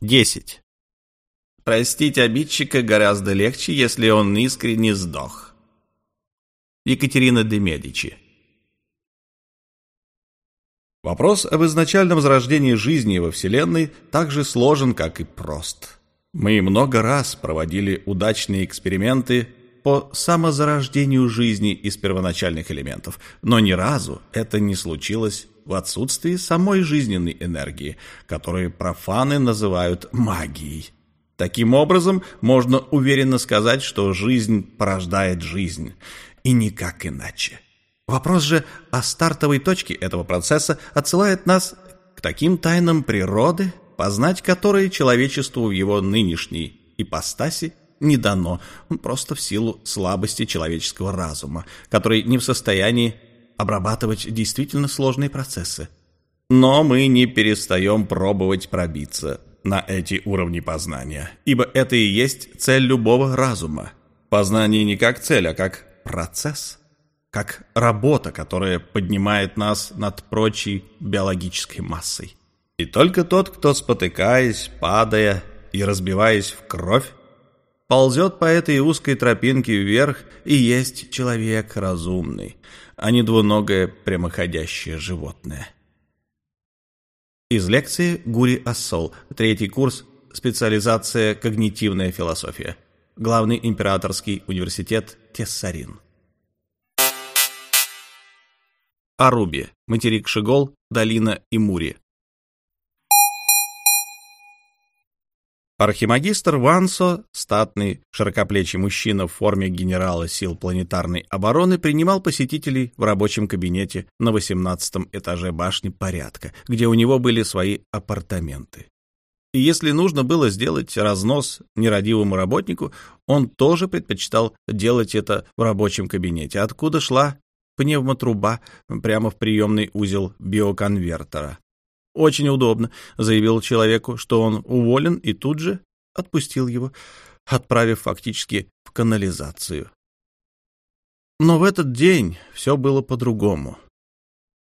10. Простить обидчика гораздо легче, если он искренне сдох. Екатерина де Медичи. Вопрос об изначальном зарождении жизни во Вселенной так же сложен, как и прост. Мы много раз проводили удачные эксперименты по самозарождению жизни из первоначальных элементов, но ни разу это не случилось в отсутствии самой жизненной энергии, которую профаны называют магией. Таким образом, можно уверенно сказать, что жизнь порождает жизнь, и никак иначе. Вопрос же о стартовой точке этого процесса отсылает нас к таким тайнам природы, познать которые человечеству в его нынешней ипостаси не дано, просто в силу слабости человеческого разума, который не в состоянии обрабатывать действительно сложные процессы. Но мы не перестаем пробовать пробиться на эти уровни познания, ибо это и есть цель любого разума. Познание не как цель, а как процесс, как работа, которая поднимает нас над прочей биологической массой. И только тот, кто, спотыкаясь, падая и разбиваясь в кровь, ползет по этой узкой тропинке вверх и есть человек разумный, а не двуногое прямоходящее животное. Из лекции Гури Ассол, третий курс, специализация «Когнитивная философия», главный императорский университет Тессарин. Аруби, материк Шигол, долина Имури, Архимагистр Вансо, статный, широкоплечий мужчина в форме генерала сил планетарной обороны, принимал посетителей в рабочем кабинете на 18 этаже башни порядка, где у него были свои апартаменты. И если нужно было сделать разнос нерадивому работнику, он тоже предпочитал делать это в рабочем кабинете, откуда шла пневмотруба прямо в приемный узел биоконвертера. «Очень удобно», — заявил человеку, что он уволен, и тут же отпустил его, отправив фактически в канализацию. Но в этот день все было по-другому.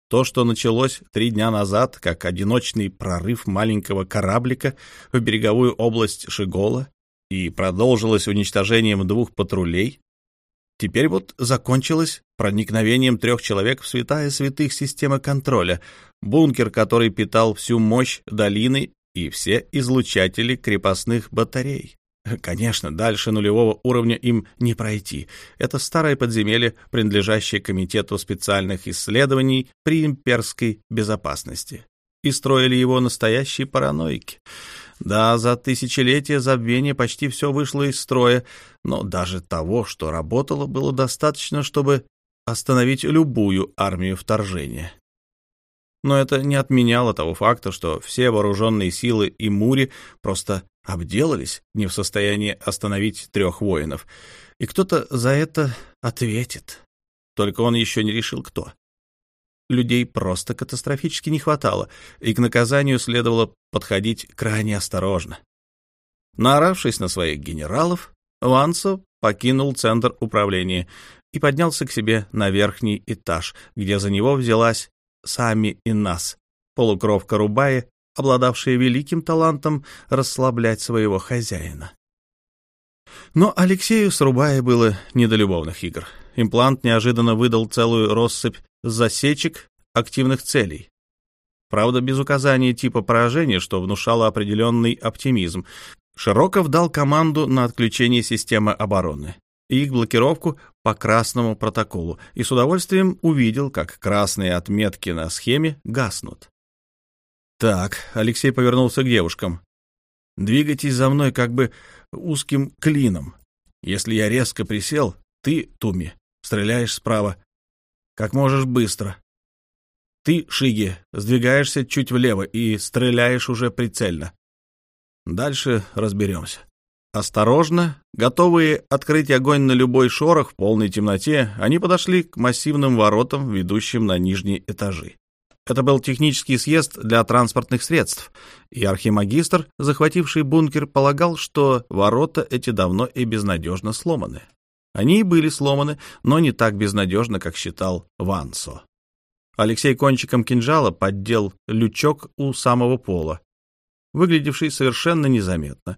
То, что началось три дня назад, как одиночный прорыв маленького кораблика в береговую область Шигола, и продолжилось уничтожением двух патрулей, Теперь вот закончилось проникновением трех человек в святая святых системы контроля, бункер, который питал всю мощь долины и все излучатели крепостных батарей. Конечно, дальше нулевого уровня им не пройти. Это старое подземелье, принадлежащее Комитету специальных исследований при имперской безопасности. И строили его настоящие параноики — да, за тысячелетия забвения почти все вышло из строя, но даже того, что работало, было достаточно, чтобы остановить любую армию вторжения. Но это не отменяло того факта, что все вооруженные силы и Мури просто обделались, не в состоянии остановить трех воинов, и кто-то за это ответит. Только он еще не решил, кто людей просто катастрофически не хватало, и к наказанию следовало подходить крайне осторожно. Наоравшись на своих генералов, Вансо покинул центр управления и поднялся к себе на верхний этаж, где за него взялась Сами и нас, полукровка Рубая, обладавшая великим талантом расслаблять своего хозяина. Но Алексею с Рубая было не до любовных игр. Имплант неожиданно выдал целую россыпь засечек активных целей. Правда, без указания типа поражения, что внушало определенный оптимизм. Широков дал команду на отключение системы обороны и их блокировку по красному протоколу, и с удовольствием увидел, как красные отметки на схеме гаснут. «Так», — Алексей повернулся к девушкам, — «двигайтесь за мной как бы узким клином. Если я резко присел, ты, Туми, стреляешь справа, как можешь быстро. Ты, Шиги, сдвигаешься чуть влево и стреляешь уже прицельно. Дальше разберемся. Осторожно, готовые открыть огонь на любой шорох в полной темноте, они подошли к массивным воротам, ведущим на нижние этажи. Это был технический съезд для транспортных средств, и архимагистр, захвативший бункер, полагал, что ворота эти давно и безнадежно сломаны. Они и были сломаны, но не так безнадежно, как считал Вансо. Алексей кончиком кинжала поддел лючок у самого пола. выглядевший совершенно незаметно,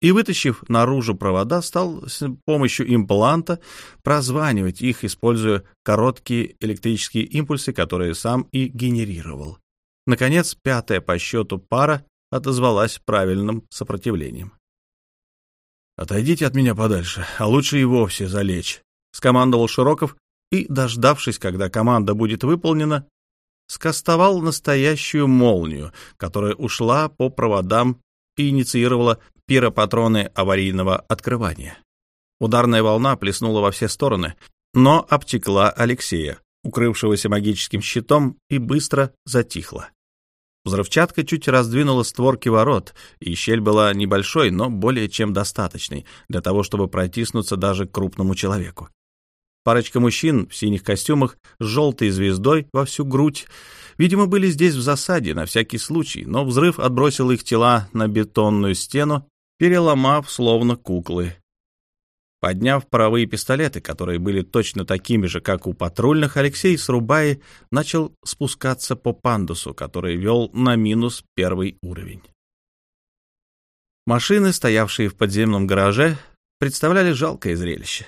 и, вытащив наружу провода, стал с помощью импланта прозванивать их, используя короткие электрические импульсы, которые сам и генерировал. Наконец, пятая по счету пара отозвалась правильным сопротивлением. «Отойдите от меня подальше, а лучше и вовсе залечь», — скомандовал Широков и, дождавшись, когда команда будет выполнена, скостовал настоящую молнию, которая ушла по проводам и инициировала пиропатроны аварийного открывания. Ударная волна плеснула во все стороны, но обтекла Алексея, укрывшегося магическим щитом, и быстро затихла. Взрывчатка чуть раздвинула створки ворот, и щель была небольшой, но более чем достаточной для того, чтобы протиснуться даже к крупному человеку. Парочка мужчин в синих костюмах с желтой звездой во всю грудь, видимо, были здесь в засаде на всякий случай, но взрыв отбросил их тела на бетонную стену, переломав словно куклы. Подняв паровые пистолеты, которые были точно такими же, как у патрульных, Алексей с Рубаи начал спускаться по пандусу, который вел на минус первый уровень. Машины, стоявшие в подземном гараже, представляли жалкое зрелище.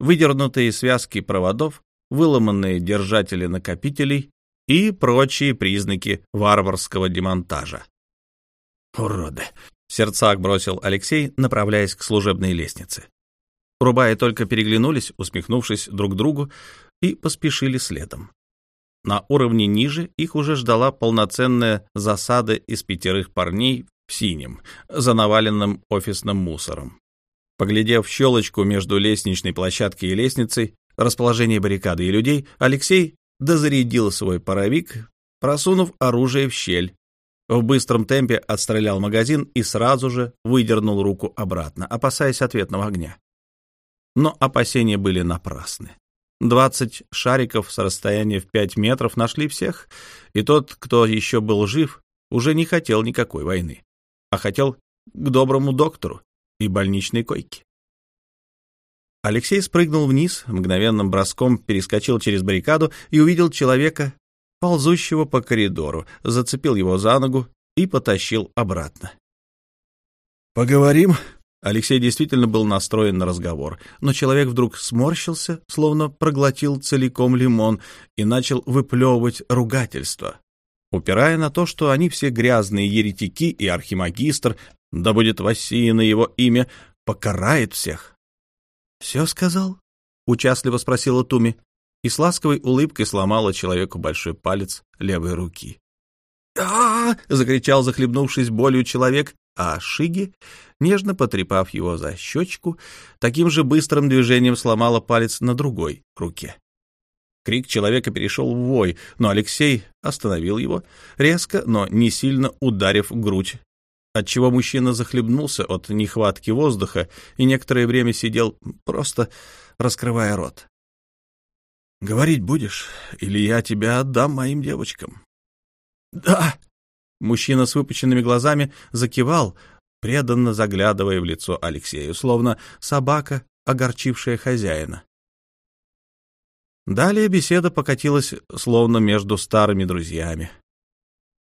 Выдернутые связки проводов, выломанные держатели накопителей и прочие признаки варварского демонтажа. «Уроды!» — в сердцах бросил Алексей, направляясь к служебной лестнице. Рубаи только переглянулись, усмехнувшись друг другу, и поспешили следом. На уровне ниже их уже ждала полноценная засада из пятерых парней в синем, за наваленным офисным мусором. Поглядев в щелочку между лестничной площадкой и лестницей, расположение баррикады и людей, Алексей дозарядил свой паровик, просунув оружие в щель. В быстром темпе отстрелял магазин и сразу же выдернул руку обратно, опасаясь ответного огня. Но опасения были напрасны. Двадцать шариков с расстояния в пять метров нашли всех, и тот, кто еще был жив, уже не хотел никакой войны, а хотел к доброму доктору и больничной койке. Алексей спрыгнул вниз, мгновенным броском перескочил через баррикаду и увидел человека, ползущего по коридору, зацепил его за ногу и потащил обратно. «Поговорим?» Алексей действительно был настроен на разговор, но человек вдруг сморщился, словно проглотил целиком лимон и начал выплевывать ругательство, упирая на то, что они все грязные еретики и архимагистр, да будет Васия на его имя, покарает всех. — Все сказал? — участливо спросила Туми и с ласковой улыбкой сломала человеку большой палец левой руки. «А — закричал, захлебнувшись болью человек, а Шиги, нежно потрепав его за щечку, таким же быстрым движением сломала палец на другой руке. Крик человека перешел в вой, но Алексей остановил его, резко, но не сильно ударив грудь, отчего мужчина захлебнулся от нехватки воздуха и некоторое время сидел, просто раскрывая рот. «Говорить будешь, или я тебя отдам моим девочкам?» «Да!» Мужчина с выпученными глазами закивал, преданно заглядывая в лицо Алексею, словно собака, огорчившая хозяина. Далее беседа покатилась словно между старыми друзьями.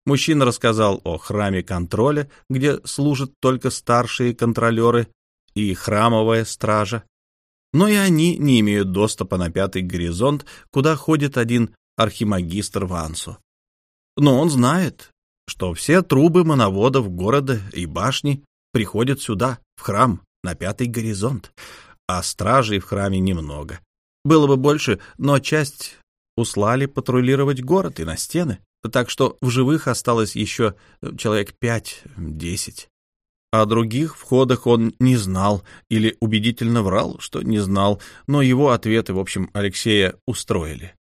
Мужчина рассказал о храме контроля, где служат только старшие контролеры и храмовая стража. Но и они не имеют доступа на пятый горизонт, куда ходит один архимагистр Вансу. Но он знает, что все трубы моноводов города и башни приходят сюда, в храм, на пятый горизонт, а стражей в храме немного. Было бы больше, но часть услали патрулировать город и на стены, так что в живых осталось еще человек пять-десять. О других входах он не знал или убедительно врал, что не знал, но его ответы, в общем, Алексея устроили.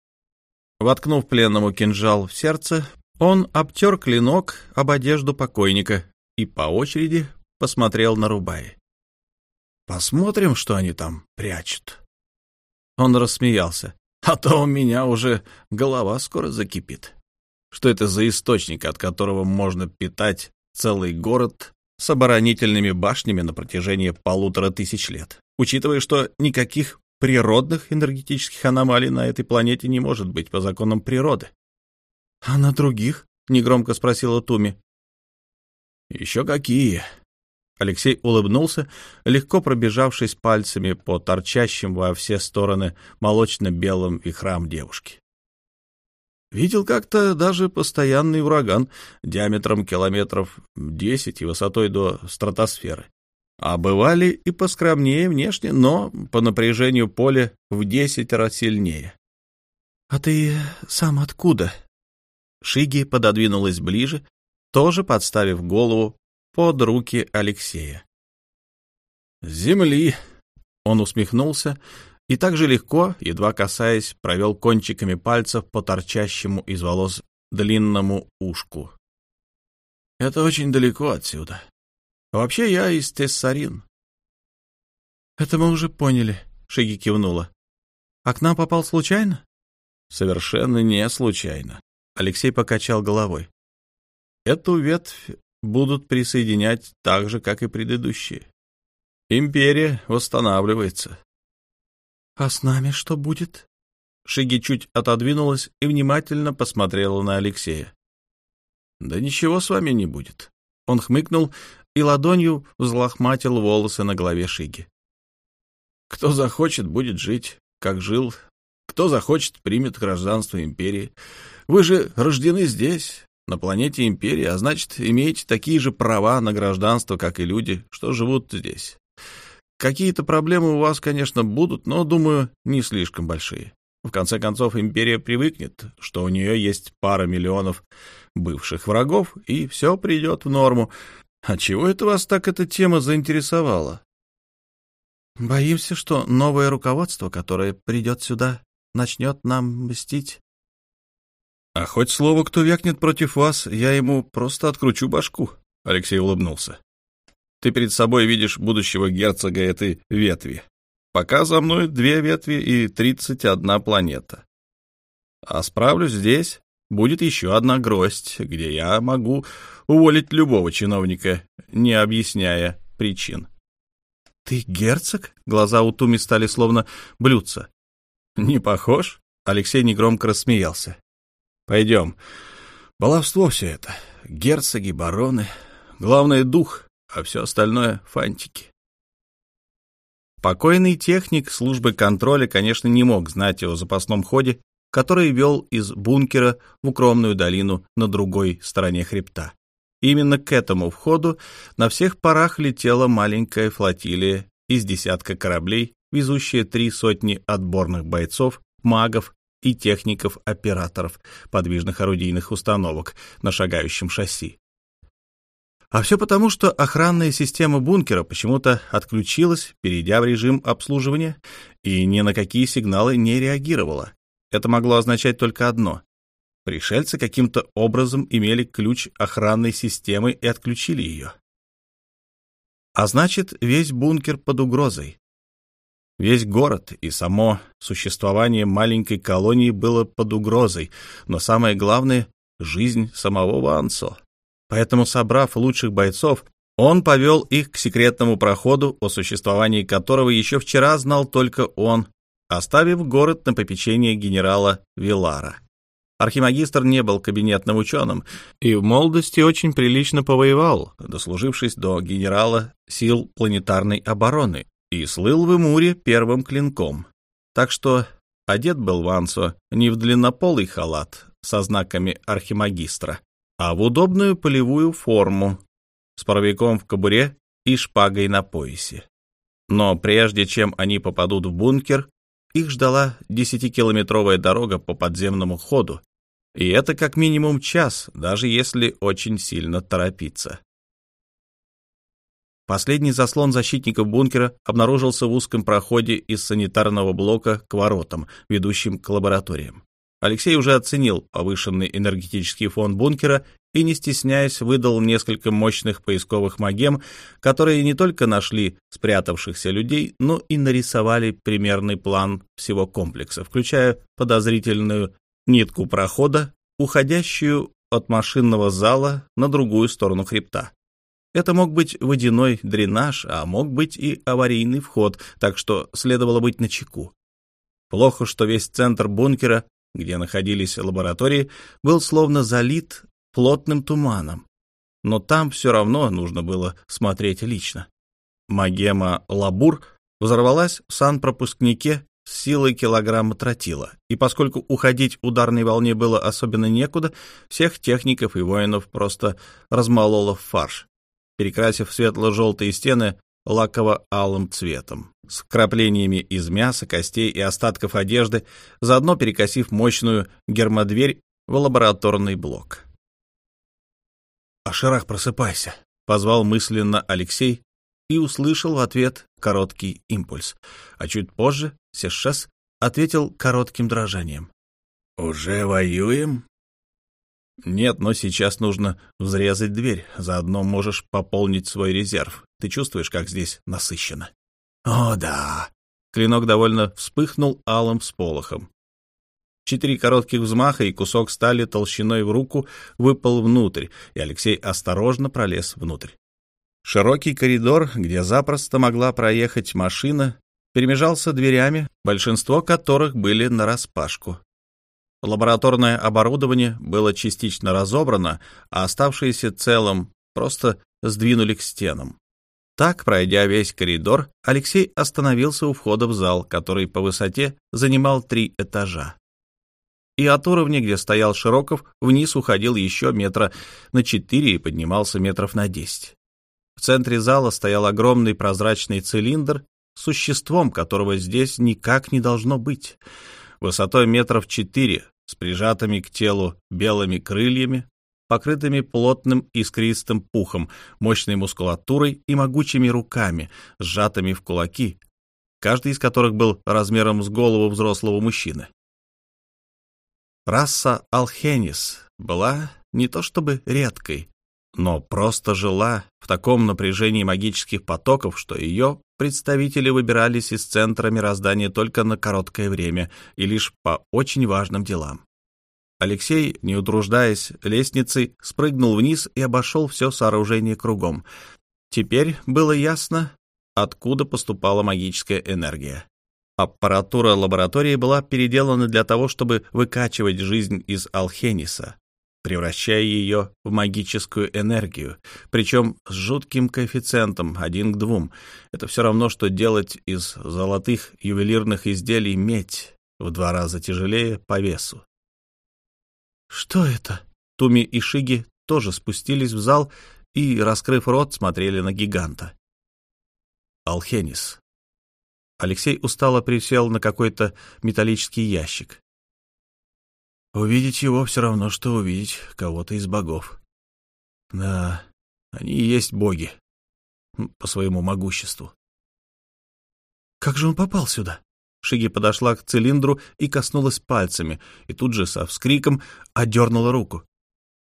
Воткнув пленному кинжал в сердце, он обтер клинок об одежду покойника и по очереди посмотрел на Рубаи. «Посмотрим, что они там прячут». Он рассмеялся. «А то у меня уже голова скоро закипит. Что это за источник, от которого можно питать целый город с оборонительными башнями на протяжении полутора тысяч лет, учитывая, что никаких природных энергетических аномалий на этой планете не может быть по законам природы. — А на других? — негромко спросила Туми. Еще какие. Алексей улыбнулся, легко пробежавшись пальцами по торчащим во все стороны молочно-белым вихрам девушки. Видел как-то даже постоянный ураган диаметром километров десять и высотой до стратосферы. А бывали и поскромнее внешне, но по напряжению поля в десять раз сильнее. — А ты сам откуда? Шиги пододвинулась ближе, тоже подставив голову под руки Алексея. — земли! — он усмехнулся и так же легко, едва касаясь, провел кончиками пальцев по торчащему из волос длинному ушку. — Это очень далеко отсюда. Вообще я из Тессарин. — Это мы уже поняли, — Шиги кивнула. — А к нам попал случайно? — Совершенно не случайно. Алексей покачал головой. Эту ветвь будут присоединять так же, как и предыдущие. Империя восстанавливается. — А с нами что будет? Шиги чуть отодвинулась и внимательно посмотрела на Алексея. — Да ничего с вами не будет. Он хмыкнул и ладонью взлохматил волосы на голове Шиги. Кто захочет, будет жить, как жил. Кто захочет, примет гражданство империи. Вы же рождены здесь, на планете империи, а значит, имеете такие же права на гражданство, как и люди, что живут здесь. Какие-то проблемы у вас, конечно, будут, но, думаю, не слишком большие. В конце концов, империя привыкнет, что у нее есть пара миллионов бывших врагов, и все придет в норму. А чего это вас так эта тема заинтересовала? Боимся, что новое руководство, которое придет сюда, начнет нам мстить. А хоть слово кто вякнет против вас, я ему просто откручу башку, — Алексей улыбнулся. Ты перед собой видишь будущего герцога этой ветви. Пока за мной две ветви и тридцать одна планета. А справлюсь здесь, будет еще одна гроздь, где я могу уволить любого чиновника, не объясняя причин. — Ты герцог? Глаза у Туми стали словно блюдца. — Не похож? Алексей негромко рассмеялся. — Пойдем. Баловство все это. Герцоги, бароны. Главное — дух, а все остальное — фантики. Покойный техник службы контроля, конечно, не мог знать о запасном ходе который вел из бункера в укромную долину на другой стороне хребта. Именно к этому входу на всех парах летела маленькая флотилия из десятка кораблей, везущая три сотни отборных бойцов, магов и техников-операторов подвижных орудийных установок на шагающем шасси. А все потому, что охранная система бункера почему-то отключилась, перейдя в режим обслуживания, и ни на какие сигналы не реагировала. Это могло означать только одно. Пришельцы каким-то образом имели ключ охранной системы и отключили ее. А значит, весь бункер под угрозой. Весь город и само существование маленькой колонии было под угрозой, но самое главное — жизнь самого Вансо. Поэтому, собрав лучших бойцов, он повел их к секретному проходу, о существовании которого еще вчера знал только он оставив город на попечение генерала Вилара. Архимагистр не был кабинетным ученым и в молодости очень прилично повоевал, дослужившись до генерала сил планетарной обороны, и слыл в Эмуре первым клинком. Так что одет был Вансо не в длиннополый халат со знаками архимагистра, а в удобную полевую форму с паровиком в кобуре и шпагой на поясе. Но прежде чем они попадут в бункер, их ждала десятикилометровая дорога по подземному ходу, и это как минимум час, даже если очень сильно торопиться. Последний заслон защитников бункера обнаружился в узком проходе из санитарного блока к воротам, ведущим к лабораториям. Алексей уже оценил повышенный энергетический фон бункера и, не стесняясь, выдал несколько мощных поисковых магем, которые не только нашли спрятавшихся людей, но и нарисовали примерный план всего комплекса, включая подозрительную нитку прохода, уходящую от машинного зала на другую сторону хребта. Это мог быть водяной дренаж, а мог быть и аварийный вход, так что следовало быть начеку. Плохо, что весь центр бункера где находились лаборатории, был словно залит плотным туманом. но там все равно нужно было смотреть лично. Магема Лабур взорвалась в санпропускнике с силой килограмма тротила, и поскольку уходить ударной волне было особенно некуда, всех техников и воинов просто размололо в фарш, перекрасив светло-желтые стены лаково-алым цветом, с вкраплениями из мяса, костей и остатков одежды, заодно перекосив мощную гермодверь в лабораторный блок. «Аширах, просыпайся!» — позвал мысленно Алексей и услышал в ответ короткий импульс, а чуть позже Сешес ответил коротким дрожанием. «Уже воюем?» «Нет, но сейчас нужно взрезать дверь. Заодно можешь пополнить свой резерв. Ты чувствуешь, как здесь насыщенно?» «О, да!» Клинок довольно вспыхнул алым всполохом. Четыре коротких взмаха, и кусок стали толщиной в руку выпал внутрь, и Алексей осторожно пролез внутрь. Широкий коридор, где запросто могла проехать машина, перемежался дверями, большинство которых были нараспашку. Лабораторное оборудование было частично разобрано, а оставшееся целым просто сдвинули к стенам. Так, пройдя весь коридор, Алексей остановился у входа в зал, который по высоте занимал три этажа. И от уровня, где стоял Широков, вниз уходил еще метра на четыре и поднимался метров на десять. В центре зала стоял огромный прозрачный цилиндр, существом которого здесь никак не должно быть. Высотой метров четыре, с прижатыми к телу белыми крыльями, покрытыми плотным искристым пухом, мощной мускулатурой и могучими руками, сжатыми в кулаки, каждый из которых был размером с голову взрослого мужчины. Раса Алхенис была не то чтобы редкой, но просто жила в таком напряжении магических потоков, что ее представители выбирались из центра мироздания только на короткое время и лишь по очень важным делам. Алексей, не утруждаясь лестницей, спрыгнул вниз и обошел все сооружение кругом. Теперь было ясно, откуда поступала магическая энергия. Аппаратура лаборатории была переделана для того, чтобы выкачивать жизнь из Алхениса, превращая ее в магическую энергию, причем с жутким коэффициентом один к двум. Это все равно, что делать из золотых ювелирных изделий медь в два раза тяжелее по весу. «Что это?» Туми и Шиги тоже спустились в зал и, раскрыв рот, смотрели на гиганта. Алхенис. Алексей устало присел на какой-то металлический ящик. Увидеть его все равно, что увидеть кого-то из богов. Да, они и есть боги по своему могуществу. Как же он попал сюда? Шиги подошла к цилиндру и коснулась пальцами, и тут же со вскриком отдернула руку.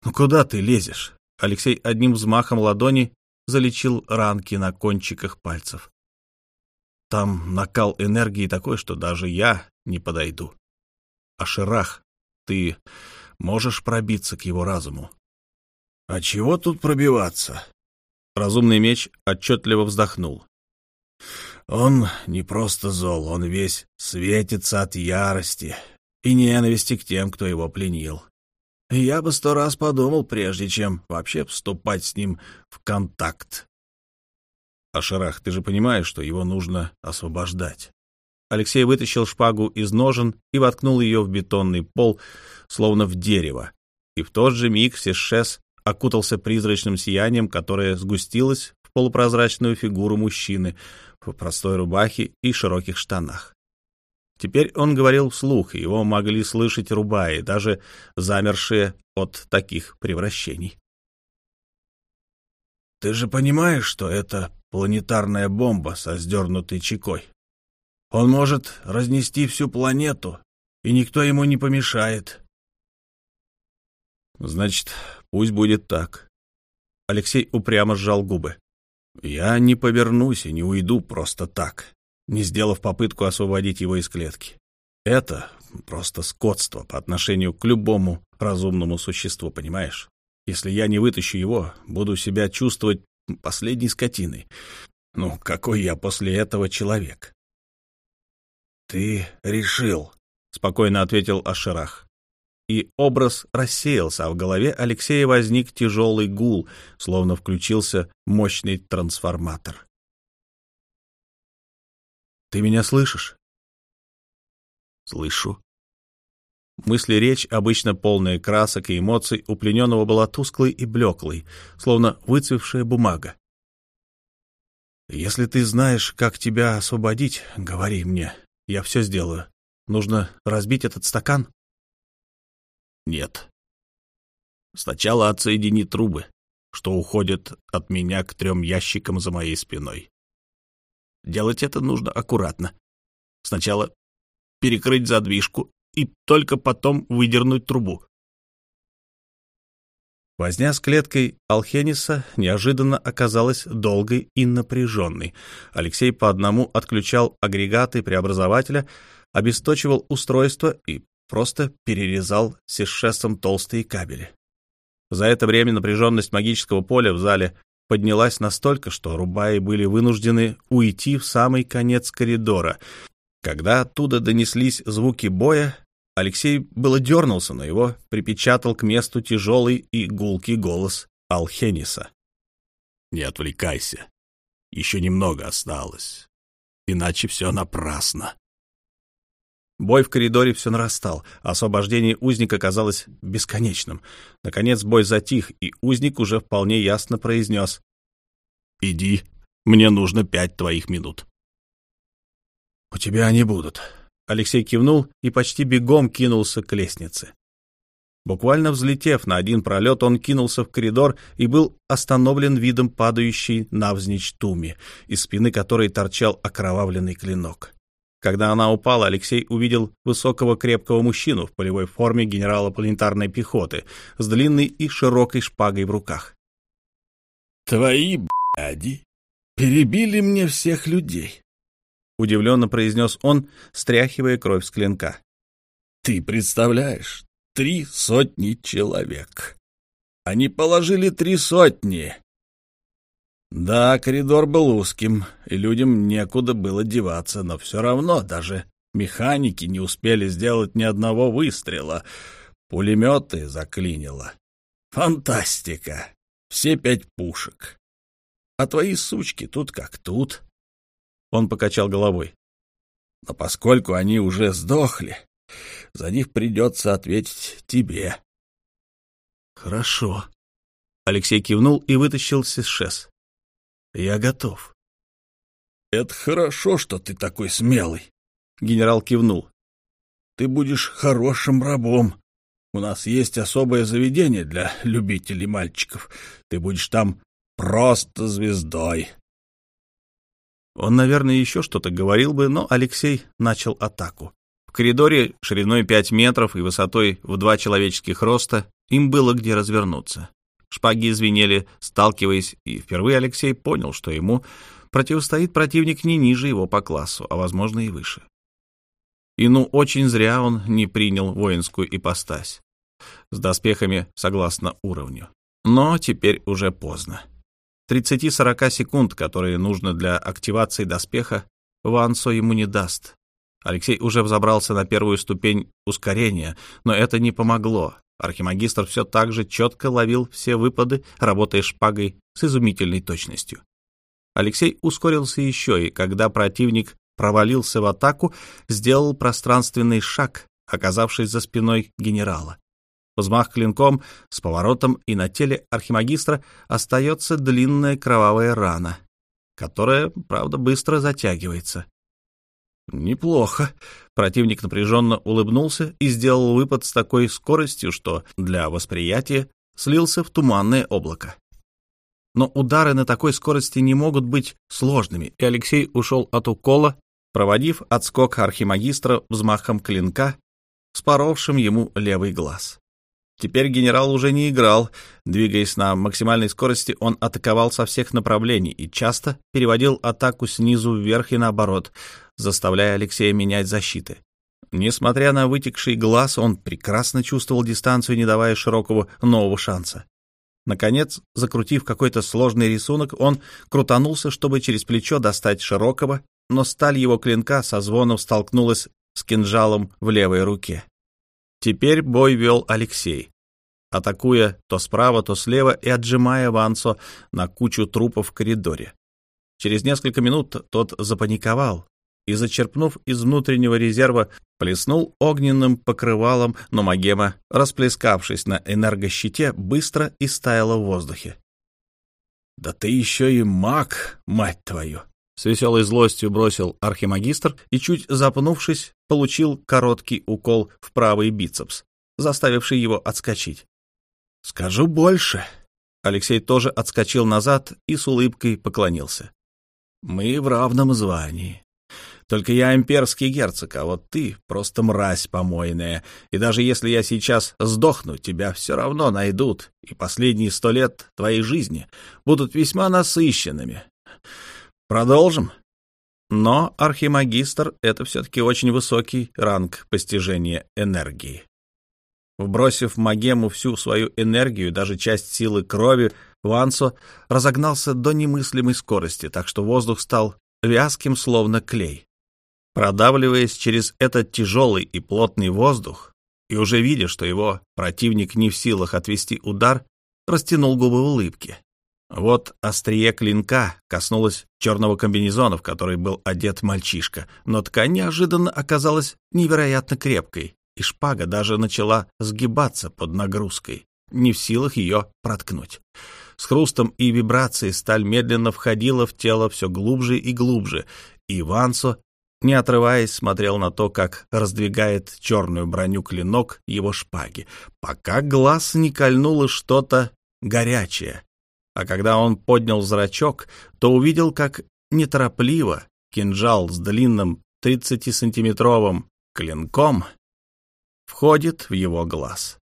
«Ну куда ты лезешь?» Алексей одним взмахом ладони залечил ранки на кончиках пальцев. «Там накал энергии такой, что даже я не подойду. А Ширах ты можешь пробиться к его разуму. — А чего тут пробиваться? Разумный меч отчетливо вздохнул. Он не просто зол, он весь светится от ярости и ненависти к тем, кто его пленил. Я бы сто раз подумал, прежде чем вообще вступать с ним в контакт. Ашарах, ты же понимаешь, что его нужно освобождать. Алексей вытащил шпагу из ножен и воткнул ее в бетонный пол, словно в дерево. И в тот же миг Сешес окутался призрачным сиянием, которое сгустилось в полупрозрачную фигуру мужчины в простой рубахе и широких штанах. Теперь он говорил вслух, и его могли слышать рубаи, даже замершие от таких превращений. «Ты же понимаешь, что это планетарная бомба со сдернутой чекой?» Он может разнести всю планету, и никто ему не помешает. Значит, пусть будет так. Алексей упрямо сжал губы. Я не повернусь и не уйду просто так, не сделав попытку освободить его из клетки. Это просто скотство по отношению к любому разумному существу, понимаешь? Если я не вытащу его, буду себя чувствовать последней скотиной. Ну, какой я после этого человек? «Ты решил», — спокойно ответил Ашерах. и образ рассеялся, а в голове Алексея возник тяжелый гул, словно включился мощный трансформатор. «Ты меня слышишь?» «Слышу». Мысли речь, обычно полная красок и эмоций, у плененного была тусклой и блеклой, словно выцвевшая бумага. «Если ты знаешь, как тебя освободить, говори мне. Я все сделаю. Нужно разбить этот стакан?» «Нет. Сначала отсоедини трубы, что уходят от меня к трем ящикам за моей спиной. Делать это нужно аккуратно. Сначала перекрыть задвижку и только потом выдернуть трубу. Возня с клеткой Алхениса неожиданно оказалась долгой и напряженной. Алексей по одному отключал агрегаты преобразователя, обесточивал устройство и просто перерезал сишесом толстые кабели. За это время напряженность магического поля в зале поднялась настолько, что рубаи были вынуждены уйти в самый конец коридора. Когда оттуда донеслись звуки боя, Алексей было дернулся, но его припечатал к месту тяжелый и гулкий голос Алхениса. «Не отвлекайся. Еще немного осталось. Иначе все напрасно». Бой в коридоре все нарастал, освобождение узника казалось бесконечным. Наконец бой затих, и узник уже вполне ясно произнес. «Иди, мне нужно пять твоих минут». «У тебя они будут», Алексей кивнул и почти бегом кинулся к лестнице. Буквально взлетев на один пролет, он кинулся в коридор и был остановлен видом падающей навзничь туми, из спины которой торчал окровавленный клинок. Когда она упала, Алексей увидел высокого крепкого мужчину в полевой форме генерала планетарной пехоты с длинной и широкой шпагой в руках. «Твои, бляди, перебили мне всех людей. — удивленно произнес он, стряхивая кровь с клинка. «Ты представляешь, три сотни человек. Они положили три сотни. Да, коридор был узким, и людям некуда было деваться, но все равно даже механики не успели сделать ни одного выстрела. Пулеметы заклинило. Фантастика! Все пять пушек. А твои сучки тут как тут. Он покачал головой. Но поскольку они уже сдохли, за них придется ответить тебе. Хорошо. Алексей кивнул и вытащил сисшес. Я готов. Это хорошо, что ты такой смелый. Генерал кивнул. Ты будешь хорошим рабом. У нас есть особое заведение для любителей мальчиков. Ты будешь там просто звездой. Он, наверное, еще что-то говорил бы, но Алексей начал атаку. В коридоре шириной 5 метров и высотой в два человеческих роста им было где развернуться. Шпаги звенели, сталкиваясь, и впервые Алексей понял, что ему противостоит противник не ниже его по классу, а, возможно, и выше. И ну очень зря он не принял воинскую ипостась с доспехами согласно уровню. Но теперь уже поздно. 30-40 секунд, которые нужно для активации доспеха, Вансо ему не даст. Алексей уже взобрался на первую ступень ускорения, но это не помогло. Архимагистр все так же четко ловил все выпады, работая шпагой с изумительной точностью. Алексей ускорился еще, и когда противник провалился в атаку, сделал пространственный шаг, оказавшись за спиной генерала. Взмах клинком с поворотом, и на теле архимагистра остается длинная кровавая рана, которая, правда, быстро затягивается. Неплохо. Противник напряженно улыбнулся и сделал выпад с такой скоростью, что для восприятия слился в туманное облако. Но удары на такой скорости не могут быть сложными, и Алексей ушел от укола, проводив отскок архимагистра взмахом клинка, споровшим ему левый глаз. Теперь генерал уже не играл. Двигаясь на максимальной скорости, он атаковал со всех направлений и часто переводил атаку снизу вверх и наоборот, заставляя Алексея менять защиты. Несмотря на вытекший глаз, он прекрасно чувствовал дистанцию, не давая широкого нового шанса. Наконец, закрутив какой-то сложный рисунок, он крутанулся, чтобы через плечо достать широкого, но сталь его клинка со звоном столкнулась с кинжалом в левой руке. Теперь бой вел Алексей, атакуя то справа, то слева и отжимая Вансо на кучу трупов в коридоре. Через несколько минут тот запаниковал и, зачерпнув из внутреннего резерва, плеснул огненным покрывалом, но Магема, расплескавшись на энергощите, быстро истаяла в воздухе. «Да ты еще и маг, мать твою!» С веселой злостью бросил архимагистр и, чуть запнувшись, получил короткий укол в правый бицепс, заставивший его отскочить. «Скажу больше». Алексей тоже отскочил назад и с улыбкой поклонился. «Мы в равном звании. Только я имперский герцог, а вот ты просто мразь помойная. И даже если я сейчас сдохну, тебя все равно найдут, и последние сто лет твоей жизни будут весьма насыщенными. Продолжим?» Но архимагистр — это все-таки очень высокий ранг постижения энергии. Вбросив Магему всю свою энергию, даже часть силы крови, Вансо разогнался до немыслимой скорости, так что воздух стал вязким, словно клей. Продавливаясь через этот тяжелый и плотный воздух, и уже видя, что его противник не в силах отвести удар, растянул губы в улыбке. Вот острие клинка коснулось черного комбинезона, в который был одет мальчишка, но ткань неожиданно оказалась невероятно крепкой, и шпага даже начала сгибаться под нагрузкой, не в силах ее проткнуть. С хрустом и вибрацией сталь медленно входила в тело все глубже и глубже, и Вансо, не отрываясь, смотрел на то, как раздвигает черную броню клинок его шпаги, пока глаз не кольнуло что-то горячее. А когда он поднял зрачок, то увидел, как неторопливо кинжал с длинным 30-сантиметровым клинком входит в его глаз.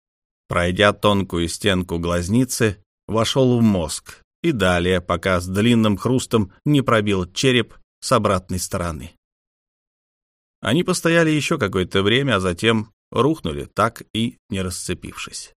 Пройдя тонкую стенку глазницы, вошел в мозг и далее, пока с длинным хрустом не пробил череп с обратной стороны. Они постояли еще какое-то время, а затем рухнули, так и не расцепившись.